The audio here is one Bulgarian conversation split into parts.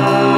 Oh.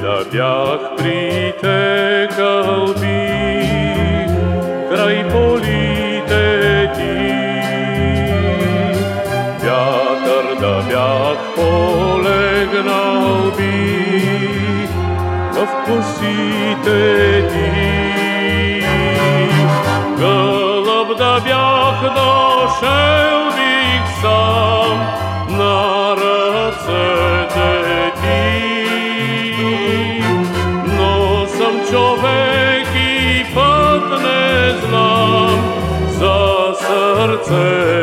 да бях притекал бих край полите ти. Вятър да бях полегнал бих в косите ти. Гълъб да бях дошел бих сам на ръцете say